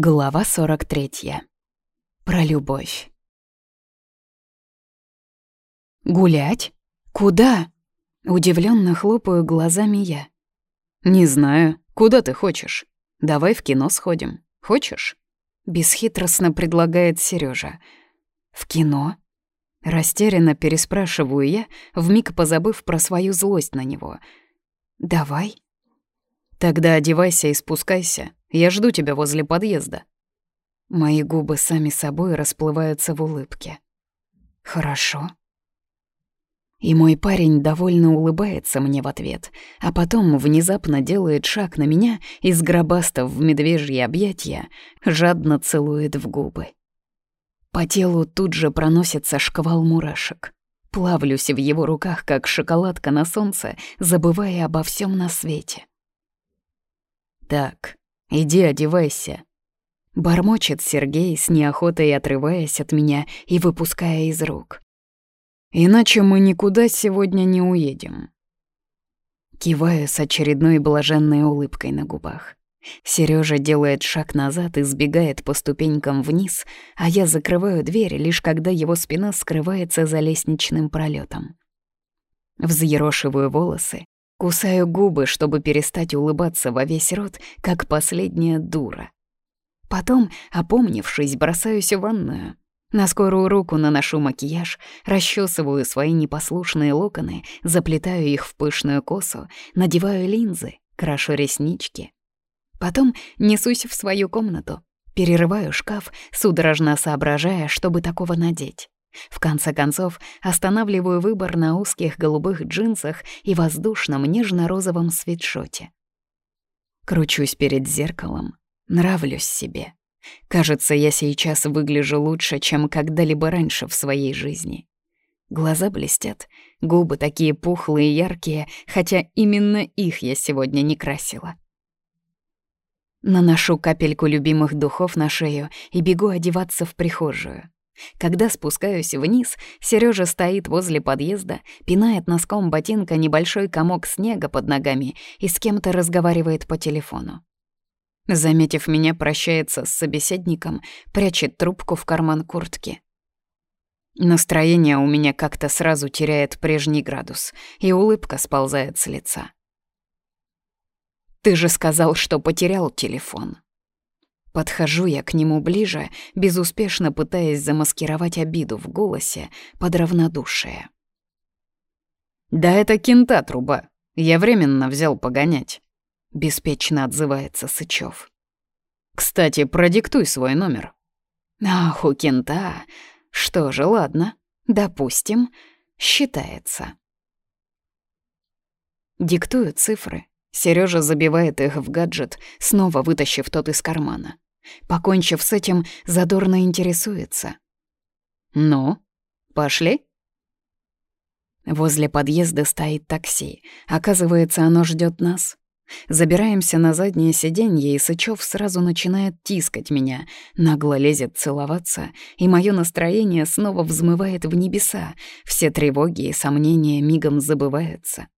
Глава 43. Про любовь. «Гулять? Куда?» Удивленно хлопаю глазами я. «Не знаю. Куда ты хочешь? Давай в кино сходим. Хочешь?» Бесхитростно предлагает Сережа. «В кино?» Растерянно переспрашиваю я, вмиг позабыв про свою злость на него. «Давай». «Тогда одевайся и спускайся. Я жду тебя возле подъезда». Мои губы сами собой расплываются в улыбке. «Хорошо». И мой парень довольно улыбается мне в ответ, а потом внезапно делает шаг на меня и, сгробастав в медвежье объятия, жадно целует в губы. По телу тут же проносится шквал мурашек. Плавлюсь в его руках, как шоколадка на солнце, забывая обо всем на свете. «Так, иди одевайся», — бормочет Сергей с неохотой отрываясь от меня и выпуская из рук. «Иначе мы никуда сегодня не уедем». Киваю с очередной блаженной улыбкой на губах. Сережа делает шаг назад и сбегает по ступенькам вниз, а я закрываю дверь, лишь когда его спина скрывается за лестничным пролетом. Взъерошиваю волосы, Кусаю губы, чтобы перестать улыбаться во весь рот, как последняя дура. Потом, опомнившись, бросаюсь в ванную. На скорую руку наношу макияж, расчесываю свои непослушные локоны, заплетаю их в пышную косу, надеваю линзы, крашу реснички. Потом несусь в свою комнату, перерываю шкаф, судорожно соображая, чтобы такого надеть. В конце концов, останавливаю выбор на узких голубых джинсах и воздушном нежно-розовом свитшоте. Кручусь перед зеркалом, нравлюсь себе. Кажется, я сейчас выгляжу лучше, чем когда-либо раньше в своей жизни. Глаза блестят, губы такие пухлые и яркие, хотя именно их я сегодня не красила. Наношу капельку любимых духов на шею и бегу одеваться в прихожую. Когда спускаюсь вниз, Сережа стоит возле подъезда, пинает носком ботинка небольшой комок снега под ногами и с кем-то разговаривает по телефону. Заметив меня, прощается с собеседником, прячет трубку в карман куртки. Настроение у меня как-то сразу теряет прежний градус, и улыбка сползает с лица. «Ты же сказал, что потерял телефон», Подхожу я к нему ближе, безуспешно пытаясь замаскировать обиду в голосе под равнодушие. «Да это кента труба. Я временно взял погонять», — беспечно отзывается Сычев. «Кстати, продиктуй свой номер». «Ах, у кента. Что же, ладно. Допустим, считается». Диктую цифры. Сережа забивает их в гаджет, снова вытащив тот из кармана. Покончив с этим, задорно интересуется. «Ну, пошли?» Возле подъезда стоит такси. Оказывается, оно ждет нас. Забираемся на заднее сиденье, и Сычев сразу начинает тискать меня, нагло лезет целоваться, и мое настроение снова взмывает в небеса, все тревоги и сомнения мигом забываются.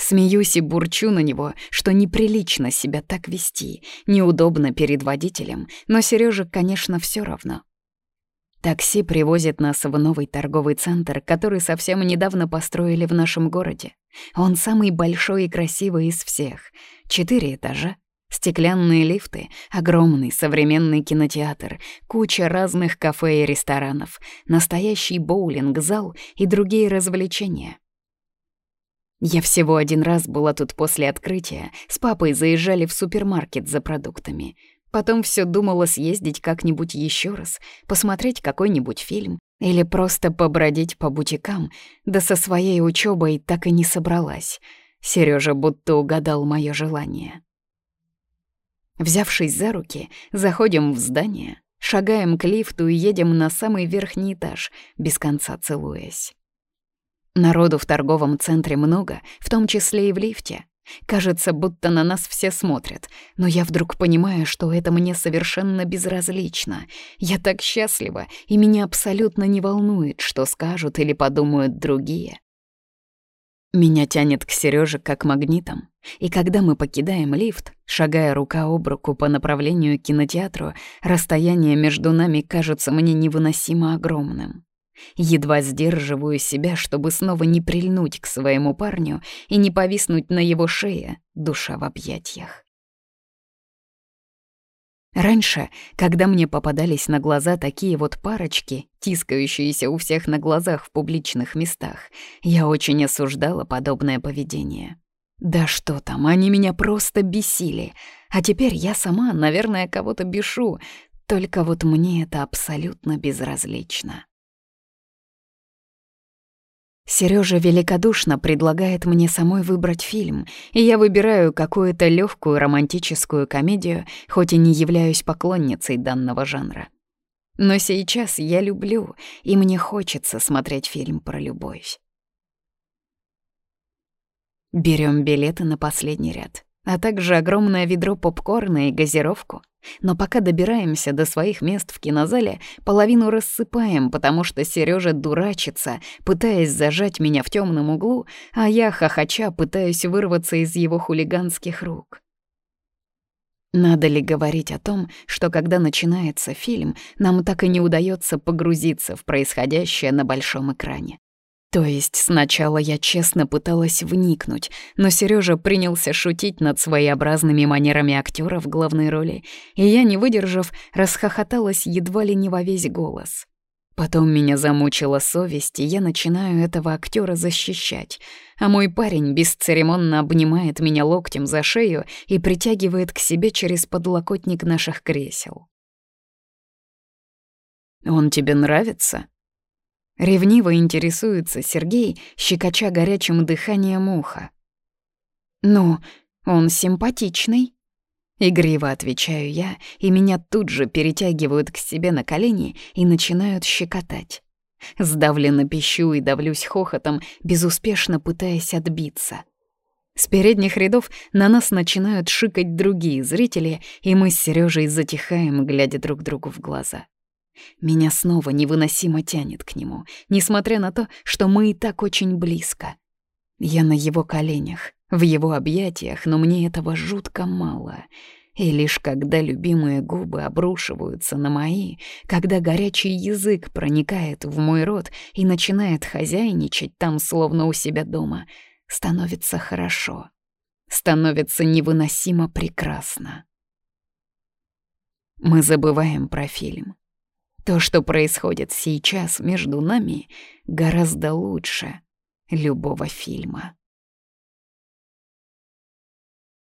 Смеюсь и бурчу на него, что неприлично себя так вести, неудобно перед водителем, но Серёже, конечно, всё равно. Такси привозит нас в новый торговый центр, который совсем недавно построили в нашем городе. Он самый большой и красивый из всех. Четыре этажа, стеклянные лифты, огромный современный кинотеатр, куча разных кафе и ресторанов, настоящий боулинг-зал и другие развлечения — я всего один раз была тут после открытия, с папой заезжали в супермаркет за продуктами. Потом все думала съездить как-нибудь еще раз, посмотреть какой-нибудь фильм или просто побродить по бутикам, да со своей учебой так и не собралась. Сережа будто угадал мое желание. Взявшись за руки, заходим в здание, шагаем к лифту и едем на самый верхний этаж, без конца целуясь. Народу в торговом центре много, в том числе и в лифте. Кажется, будто на нас все смотрят, но я вдруг понимаю, что это мне совершенно безразлично. Я так счастлива, и меня абсолютно не волнует, что скажут или подумают другие. Меня тянет к Сереже как магнитом, и когда мы покидаем лифт, шагая рука об руку по направлению к кинотеатру, расстояние между нами кажется мне невыносимо огромным. Едва сдерживаю себя, чтобы снова не прильнуть к своему парню и не повиснуть на его шее, душа в объятиях. Раньше, когда мне попадались на глаза такие вот парочки, тискающиеся у всех на глазах в публичных местах, я очень осуждала подобное поведение. Да что там, они меня просто бесили. А теперь я сама, наверное, кого-то бешу, только вот мне это абсолютно безразлично. Сережа великодушно предлагает мне самой выбрать фильм, и я выбираю какую-то легкую романтическую комедию, хоть и не являюсь поклонницей данного жанра. Но сейчас я люблю, и мне хочется смотреть фильм про любовь. Берем билеты на последний ряд а также огромное ведро попкорна и газировку. Но пока добираемся до своих мест в кинозале, половину рассыпаем, потому что Сережа дурачится, пытаясь зажать меня в темном углу, а я, хохоча, пытаюсь вырваться из его хулиганских рук. Надо ли говорить о том, что когда начинается фильм, нам так и не удается погрузиться в происходящее на большом экране? То есть сначала я честно пыталась вникнуть, но Сережа принялся шутить над своеобразными манерами актера в главной роли, и я, не выдержав, расхохоталась едва ли не во весь голос. Потом меня замучила совесть, и я начинаю этого актера защищать, а мой парень бесцеремонно обнимает меня локтем за шею и притягивает к себе через подлокотник наших кресел. «Он тебе нравится?» Ревниво интересуется Сергей, щекоча горячим дыханием уха. «Ну, он симпатичный». Игриво отвечаю я, и меня тут же перетягивают к себе на колени и начинают щекотать. Сдавленно пищу и давлюсь хохотом, безуспешно пытаясь отбиться. С передних рядов на нас начинают шикать другие зрители, и мы с Сережей затихаем, глядя друг другу в глаза. Меня снова невыносимо тянет к нему, несмотря на то, что мы и так очень близко. Я на его коленях, в его объятиях, но мне этого жутко мало. И лишь когда любимые губы обрушиваются на мои, когда горячий язык проникает в мой рот и начинает хозяйничать там, словно у себя дома, становится хорошо, становится невыносимо прекрасно. Мы забываем про фильм. То, что происходит сейчас между нами, гораздо лучше любого фильма.